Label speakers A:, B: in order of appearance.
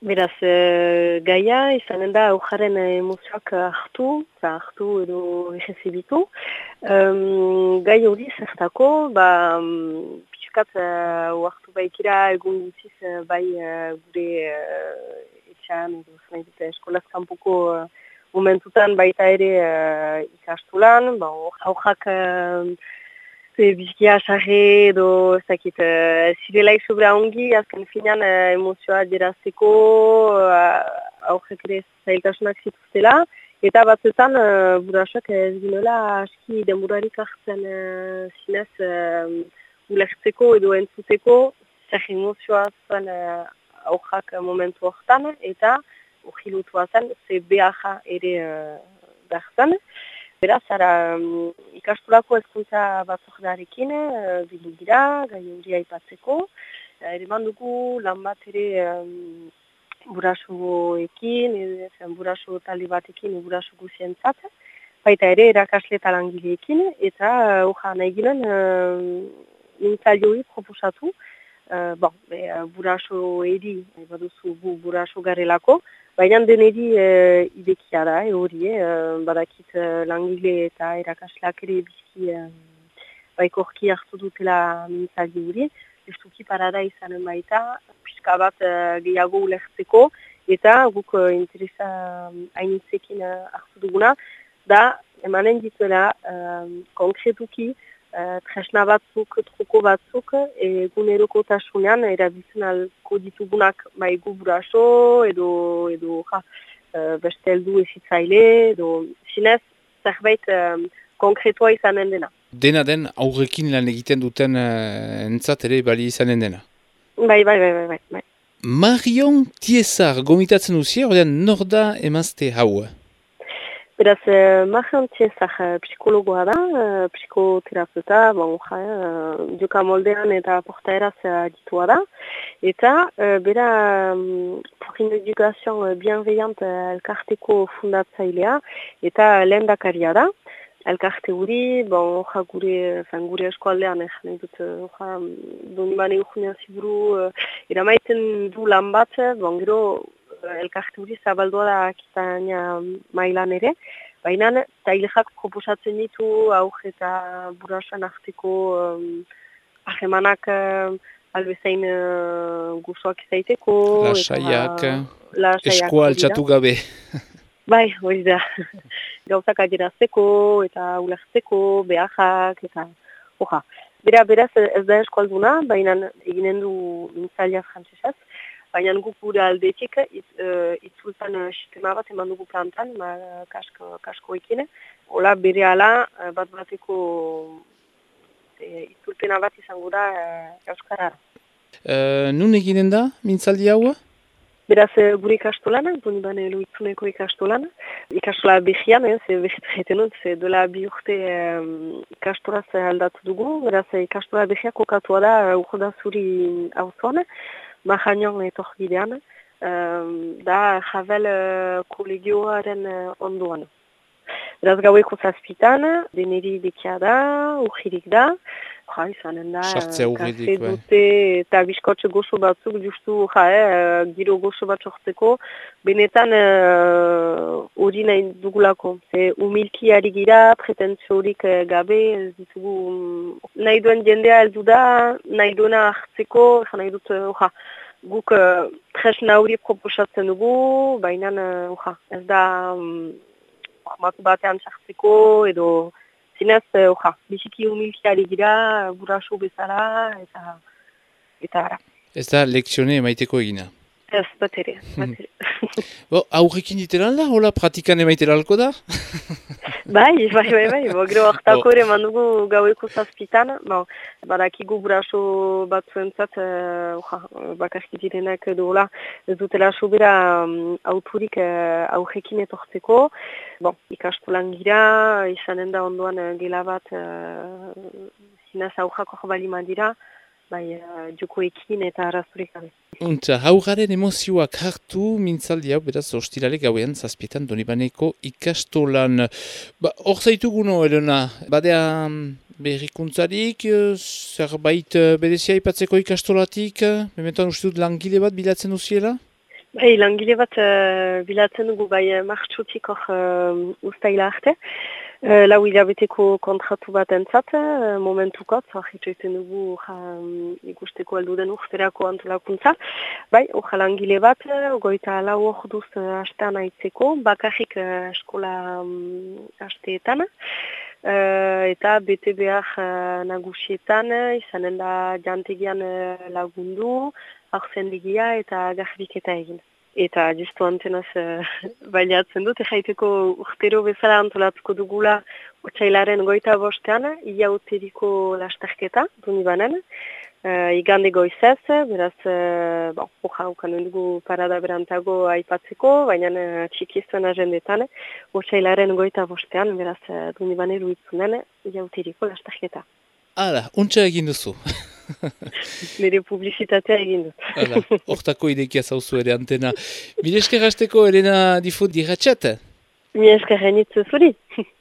A: Beraz, e, gaia izanen da aujaren emozioak hartu, eta hartu edo egezibitu. Um, gai hori zertako, ba, pixkat uh, uartu baikira egun gutziz uh, bai uh, gure uh, etxan, zanai dute eskolaz kanpoko uh, momentutan baita ere uh, ikastulan, ba, aujak... Uh, ze bizkia sarre edo ez dakit uh, zirelaik sobra ongi azken finan uh, emozioa dirazteko uh, aurrek ere zailtasunak zituztela. Eta batzuetan uh, burasak ez ginela aski denburarik hartzen uh, zinez uh, ulertzeko edo entzuteko. Zer emozioa zen uh, aurrak momentu hortan eta urhilutua zen ze beharra ere uh, behar Beraz, ara, um, ikastolako ezkuntza batzordarekin, uh, bildu dira, gai hori aipatzeko. Uh, ere dugu lan bat ere um, burasoekin, edo buraso talde batekin, buraso guzien Baita ere, erakasle eta langileekin, eta uh, uja nahi ginen, uh, proposatu. Uh, bon, uh, buraso edi, baduzu bu, buraso garelako, Baina deneri e, idekia da, e, hori, e, badakit e, langile eta erakaslak ere bizki e, baikorki hartu dutela mintzagi hori. Estuki parada izanen baita, pixka bat e, gehiago ulertzeko, eta guk e, interesa hainitzekin hartu duguna, da emanen dituela e, konkretuki, Uh, tresna batzuk, truko batzuk, eguneroko tasunean, erabizen alko ditugunak bai guburaso, edo, edo ja, uh, beste eldu ezitzaile, edo zinez, zerbait um, konkretua izanen dena.
B: Dena den aurrekin lan egiten duten uh, entzat ere bali izanen dena?
A: Bai, bai, bai, bai, bai. bai.
B: Marion Tiesar gomitatzen duzi, ordean norda emazte hau?
A: Beraz, uh, marjantzezak uh, psikologoa da, uh, psikoterapeuta, bon, ja, uh, moldean eta portaeraz ditua da. Eta, uh, bera, pour une éducation uh, bienveillante uh, elkarteko fundatzailea eta lehen dakaria da. Elkarte guri, bon, ja, gure, fan, gure eskualdean, eh, nahi dut, ja, doni bane urgunean ziburu, uh, eramaiten du lan bat, bon, gero, elkarte hori zabaldua da akitaina mailan ere. Baina tailexak proposatzen ditu auk eta burasan arteko um, ahemanak um, albezain uh, guzoak izaiteko.
B: Lasaiak, eskoa altxatu gabe.
A: bai, hori da. Gauzak adirazteko eta ulertzeko, behajak eta... Oja, bera, beraz ez da eskualduna, baina eginen du mintzalia frantzesaz baina guk gure aldetik uh, itzultan uh, sistema bat eman dugu plantan, ma, kasko, kasko ekine. Ola bere ala uh, bat bateko uh, itzultena bat izango da uh, Euskara.
B: Uh, nun eginen da, mintzaldi hau?
A: Beraz, gure ikastolana, doni bane loitzuneko ikastolana. Ikastola behian, eh, ze behit dut, ze dola bi urte um, ikastolaz aldatu dugu. Beraz, ikastola behiak okatua da, urda zuri hau mahanion etor gidean, da javel uh, kolegioaren uh, onduan. Beraz gaueko zazpitan, deneri dekia da, urgirik da, ja, izanen da, kafe bai. dute, eta biskotxe gozo batzuk, justu, ja, eh, giro gozo bat sortzeko, benetan hori uh, nahi dugulako. Ze umilki ari gira, pretentziorik uh, gabe, ez ditugu, um, nahi duen jendea heldu da, nahi duena hartzeko, nahi dut, uh, guk uh, tresna hori proposatzen dugu, baina uh, ez da um, batean sartzeko edo zinez, uja, biziki humilkiari gira, burasu bezala eta eta ara.
B: Ez da lekzione emaiteko egina?
A: Ez, bat ere, bat ere.
B: Bo, aurrekin ditelan da, hola pratikan emaitelalko da?
A: bai, bai, bai, bai, bo, gero hartako ere mandugu gaueko zazpitan, bo, badakigu buraso bat zuentzat, uh, bakarki direnak edo hola, ez dutela sobera um, auturik uh, aurrekin etortzeko, bo, ikastolan gira, izanen da ondoan uh, gela bat, uh, zinaz aurrako jabali dira, bai, uh, jokoekin eta arazurik gabe.
B: Untza, haugaren emozioak hartu mintzaldi hau, beraz, ostirale gauean zazpietan donibaneko ikastolan. Ba, hor zaituguno, Elena, badea mm, berrikuntzarik, eh, zerbait eh, bedezia ipatzeko ikastolatik, mementoan uste dut langile bat bilatzen duziela?
A: Bai, langile bat uh, bilatzen dugu bai martxutik hor uh, ustaila arte. Lau hilabeteko kontratu bat entzat, momentukot, hor hitzoiten dugu um, ikusteko aldu den urterako antolakuntza. Bai, hor langile bat, uh, goita lau hor duz astean aitzeko, bakarrik uh, eskola um, asteetan. Uh, eta bete behar uh, nagusietan, izanen da jantegian uh, lagundu, aurzendigia eta garbiketa egin. Eta justu antenaz uh, baliatzen dut, jaiteko urtero bezala antolatuko dugula otxailaren goita bostean, ia uteriko lastarketa, duni banen, uh, igande goizez, beraz, uh, bon, oja, ukanen dugu parada berantago aipatzeko, baina uh, txikizuen agendetan, otxailaren goita bostean, beraz, uh, duni banen ruitzunen, ia uteriko lastarketa.
B: Hala, untxa egin duzu.
A: Nire publizitatea egin dut.
B: Hala, hortako idekia zauzu ere antena. Mire esker hasteko, Elena Difut, diratxat?
A: Mire esker zuri.